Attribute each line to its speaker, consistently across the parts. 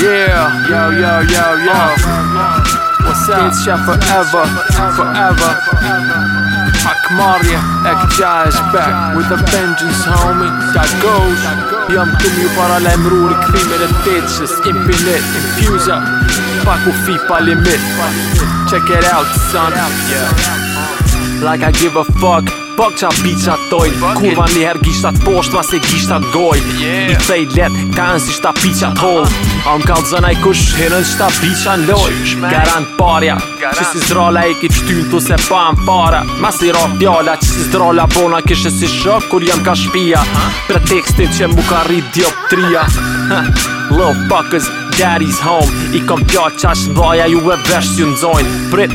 Speaker 1: Yeah, yo, yo, yo, yo What's up? Can't share forever, forever A këmarje, e këtë gjajës back With a vengeance homie, da gosht Jam të mi u parale më ruri këfi me dhe të të qës Infinite, infuser,
Speaker 2: pak u fi pa limit Check it out son Like I give a fuck, pok që a bitë që atoj Kurva një herë gisht atë post, ma se gisht atë doj I të e letë, ka nësi që ta pitë që atoj A më kallë i kush Hinën qëta bisha në loj Garant parja Që si zdrala e ki pështyn të se pa më para Mas i ra fjalla Që si zdrala bona kishe si shok Kur jam ka shpia Pre tekstin që mu ka rrit dioptria Lo fuckers daddy's home I kom pja qa që dhaja ju e vesh ju ndzojnë Prit,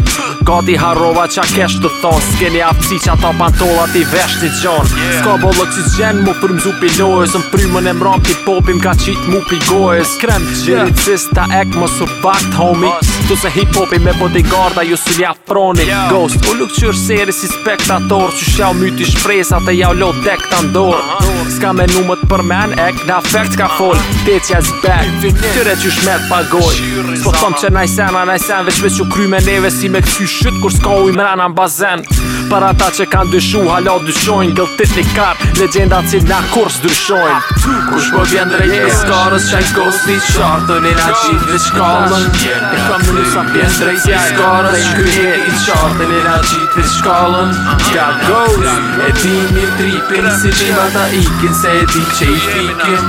Speaker 2: gati harova qa kesh të thonë Skeni apsi qa ta pantolat i vesh një gjonë Ska bollë që mu për mzu pi lojës Në prymën e mram ki popim ka qit mu pi gojës Krem të ta ek më su fakt homi Tu se hip hopi me bodyguarda ju së lja froni Ghost, u lukë qyrë seri si spektator Që shau myti shpresa të jau lo dek të Ska me numët për men ek, na afekt ka fol Tëtja zbek, tëre që vesh me pagoj Po thom që najsen, a najsen Veç me që kry me neve si me kësy shyt Kur s'ka u i në bazen Për ata që kanë dyshu Hala o dyshojnë Gëlltit një kartë Legenda që nga kurs dyshojnë Kush më po vjen dhe rejtë Kës karës që ajtë gosti Qartë
Speaker 1: në nga gjithë Vë shkallën E kam në nësa vjen dhe rejtë Kës karës që e qartë Në nga gjithë Vë shkallën Ka gozë E ti mi tripin Si që më ta ikin Se e ti që i fikin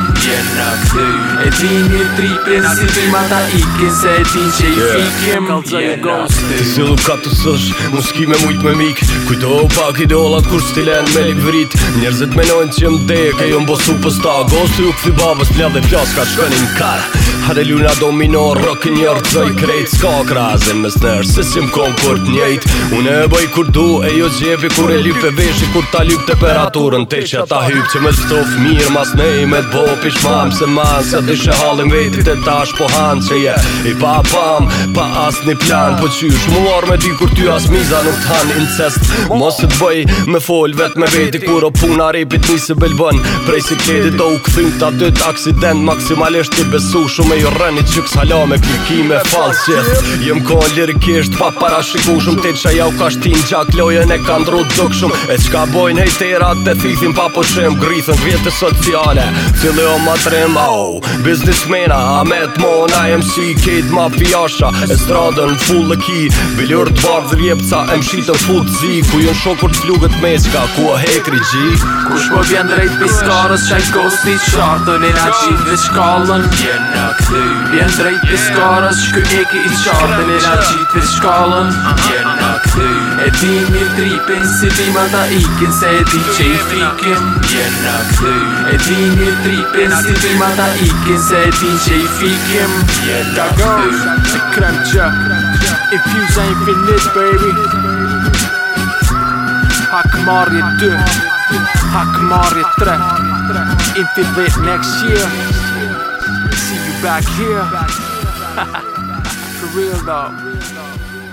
Speaker 1: E ti mi tripin Si që më ta ikin Se e ti
Speaker 3: që i fikin Kalë që i gosti Zilu ka të sësh Mos ki me mujtë me mik Kujto pak idolat kur stilen me lik vrit Njerëzit menojnë që më deje ke jo mbosu pësta Gosti u këthi babës pljav dhe pjas ka shkënin kar Hade luna do rock njërë i zoj krejt Ska krasin me snërë, se si m'kom kërt njejt Une e bëj kur du e jo gjepi kur e lype e veshi Kur ta lip temperaturën te që ta hyp që me stof mirë Mas nej me t'bo pish se man Se dhyshe halim vetit e tash po hanë që je I pa pamë, pa asni plan Po qysh muar me di kur ty asmiza nuk t'han incest Mos të bëj me fol vet me veti kur o puna repit një se belbën Prej si kledi do u këthim të aty aksident Maksimalisht të besu shumë e jo rëni që kësë me klikime falsje Jëm ka në lirikisht pa para shiku shumë Të qa ja u ka shtin, gjak lojën e ka ndru të dëk shumë E qka bojnë hejterat dhe thithim pa po qem Grithën vjetë sociale Cili o ma trem au oh, Biznismena amet, Mona MC Kate Mafiasha E stradën full e ki Bilur të bardhë rjepca e zik Ku jo shok kur t'flugët me qka ku o hekri gji Kush po vjen drejt pi skarës qaj kosti
Speaker 1: qartën e na qim dhe shkallën Vjen në këthy Vjen drejt pi skarës qky eki i qartën e na qim dhe shkallën Vjen në këthy E ti mirë tripin si ti më ta ikin se e ti që i fikin Vjen në këthy E ti mirë tripin si ti më ta ikin se e ti që i fikin Vjen në këthy Ka gosh, si krem qa If you's ain't finished baby Hakkmari dött, Hakkmari trött. Inte vet next year. See you back here.
Speaker 3: For real though.